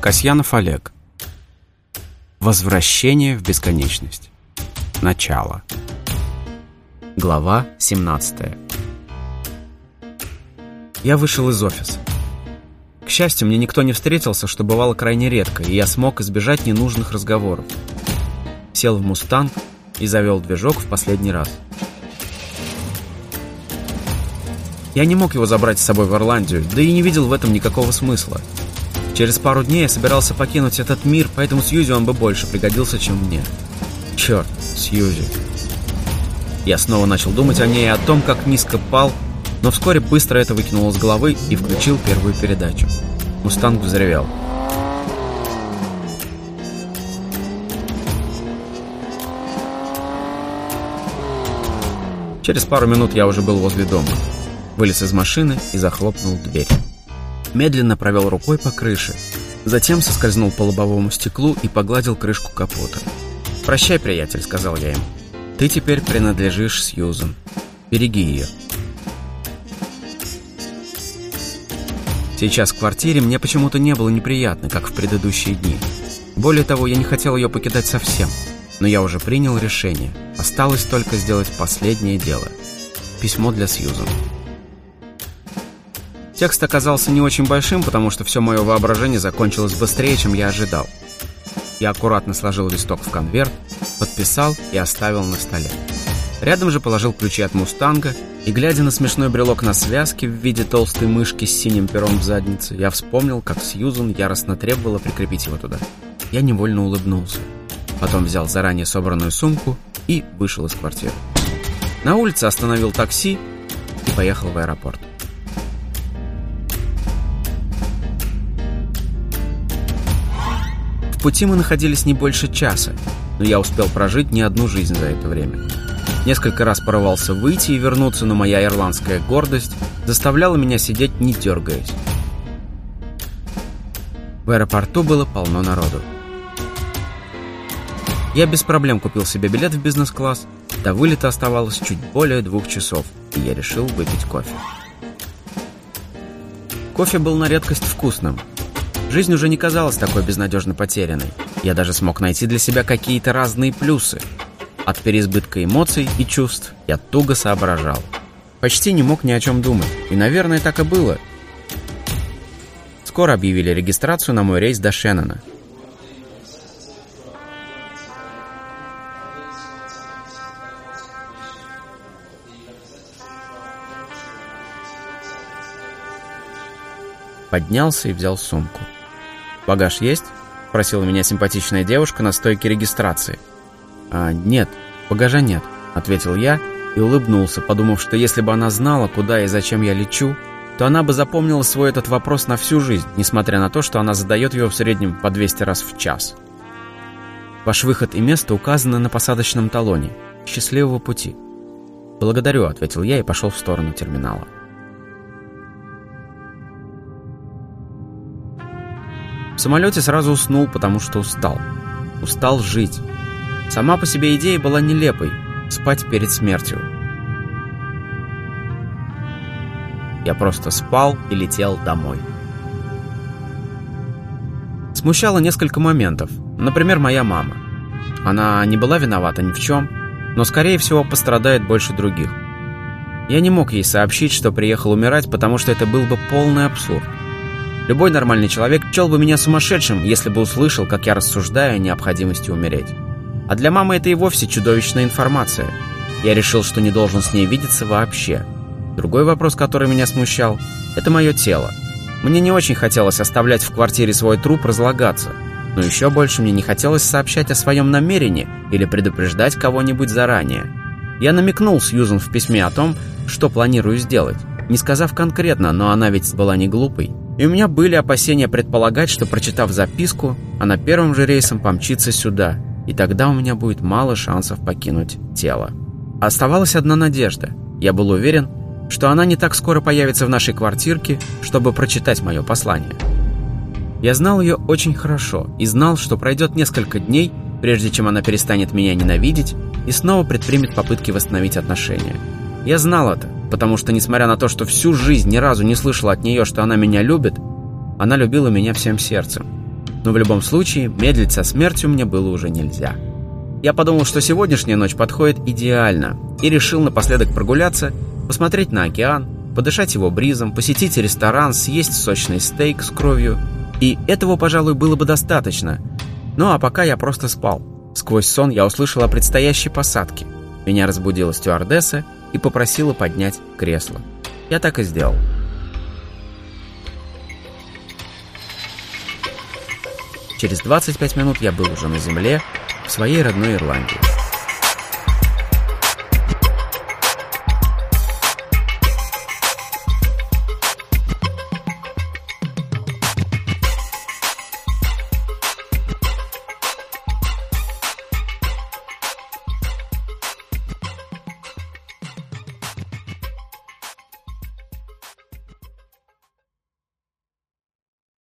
Касьянов Олег. Возвращение в бесконечность. Начало. Глава 17. Я вышел из офиса. К счастью, мне никто не встретился, что бывало крайне редко, и я смог избежать ненужных разговоров. Сел в «Мустанг» и завел движок в последний раз. Я не мог его забрать с собой в Ирландию, да и не видел в этом никакого смысла. Через пару дней я собирался покинуть этот мир, поэтому Сьюзи он бы больше пригодился, чем мне. Черт, Сьюзи. Я снова начал думать о ней и о том, как низко пал, но вскоре быстро это выкинул из головы и включил первую передачу. Мустанг взревел. Через пару минут я уже был возле дома. Вылез из машины и захлопнул дверь. Медленно провел рукой по крыше. Затем соскользнул по лобовому стеклу и погладил крышку капота. «Прощай, приятель», — сказал я им. «Ты теперь принадлежишь Сьюзан. Береги ее». Сейчас в квартире мне почему-то не было неприятно, как в предыдущие дни. Более того, я не хотел ее покидать совсем. Но я уже принял решение. Осталось только сделать последнее дело. Письмо для Сьюзан. Текст оказался не очень большим, потому что все мое воображение закончилось быстрее, чем я ожидал. Я аккуратно сложил листок в конверт, подписал и оставил на столе. Рядом же положил ключи от «Мустанга», и, глядя на смешной брелок на связке в виде толстой мышки с синим пером в заднице, я вспомнил, как Сьюзан яростно требовала прикрепить его туда. Я невольно улыбнулся. Потом взял заранее собранную сумку и вышел из квартиры. На улице остановил такси и поехал в аэропорт. Пути мы находились не больше часа, но я успел прожить не одну жизнь за это время. Несколько раз порывался выйти и вернуться, но моя ирландская гордость заставляла меня сидеть, не дергаясь. В аэропорту было полно народу. Я без проблем купил себе билет в бизнес-класс. До вылета оставалось чуть более двух часов, и я решил выпить кофе. Кофе был на редкость вкусным, Жизнь уже не казалась такой безнадежно потерянной. Я даже смог найти для себя какие-то разные плюсы. От переизбытка эмоций и чувств я туго соображал. Почти не мог ни о чем думать. И, наверное, так и было. Скоро объявили регистрацию на мой рейс до Шеннона. Поднялся и взял сумку. «Багаж есть?» — просила меня симпатичная девушка на стойке регистрации. «А, нет, багажа нет», — ответил я и улыбнулся, подумав, что если бы она знала, куда и зачем я лечу, то она бы запомнила свой этот вопрос на всю жизнь, несмотря на то, что она задает его в среднем по 200 раз в час. Ваш выход и место указаны на посадочном талоне. Счастливого пути. «Благодарю», — ответил я и пошел в сторону терминала. В самолете сразу уснул, потому что устал. Устал жить. Сама по себе идея была нелепой — спать перед смертью. Я просто спал и летел домой. Смущало несколько моментов. Например, моя мама. Она не была виновата ни в чем, но, скорее всего, пострадает больше других. Я не мог ей сообщить, что приехал умирать, потому что это был бы полный абсурд. Любой нормальный человек чел бы меня сумасшедшим, если бы услышал, как я рассуждаю о необходимости умереть. А для мамы это и вовсе чудовищная информация. Я решил, что не должен с ней видеться вообще. Другой вопрос, который меня смущал, это мое тело. Мне не очень хотелось оставлять в квартире свой труп разлагаться. Но еще больше мне не хотелось сообщать о своем намерении или предупреждать кого-нибудь заранее. Я намекнул Сьюзан в письме о том, что планирую сделать. Не сказав конкретно, но она ведь была не глупой. И у меня были опасения предполагать, что, прочитав записку, она первым же рейсом помчится сюда, и тогда у меня будет мало шансов покинуть тело. Оставалась одна надежда. Я был уверен, что она не так скоро появится в нашей квартирке, чтобы прочитать мое послание. Я знал ее очень хорошо и знал, что пройдет несколько дней, прежде чем она перестанет меня ненавидеть и снова предпримет попытки восстановить отношения. Я знал это, потому что, несмотря на то, что всю жизнь ни разу не слышал от нее, что она меня любит, она любила меня всем сердцем. Но в любом случае, медлить со смертью мне было уже нельзя. Я подумал, что сегодняшняя ночь подходит идеально, и решил напоследок прогуляться, посмотреть на океан, подышать его бризом, посетить ресторан, съесть сочный стейк с кровью. И этого, пожалуй, было бы достаточно. Ну а пока я просто спал. Сквозь сон я услышал о предстоящей посадке. Меня разбудила стюардесса и попросила поднять кресло. Я так и сделал. Через 25 минут я был уже на земле, в своей родной Ирландии.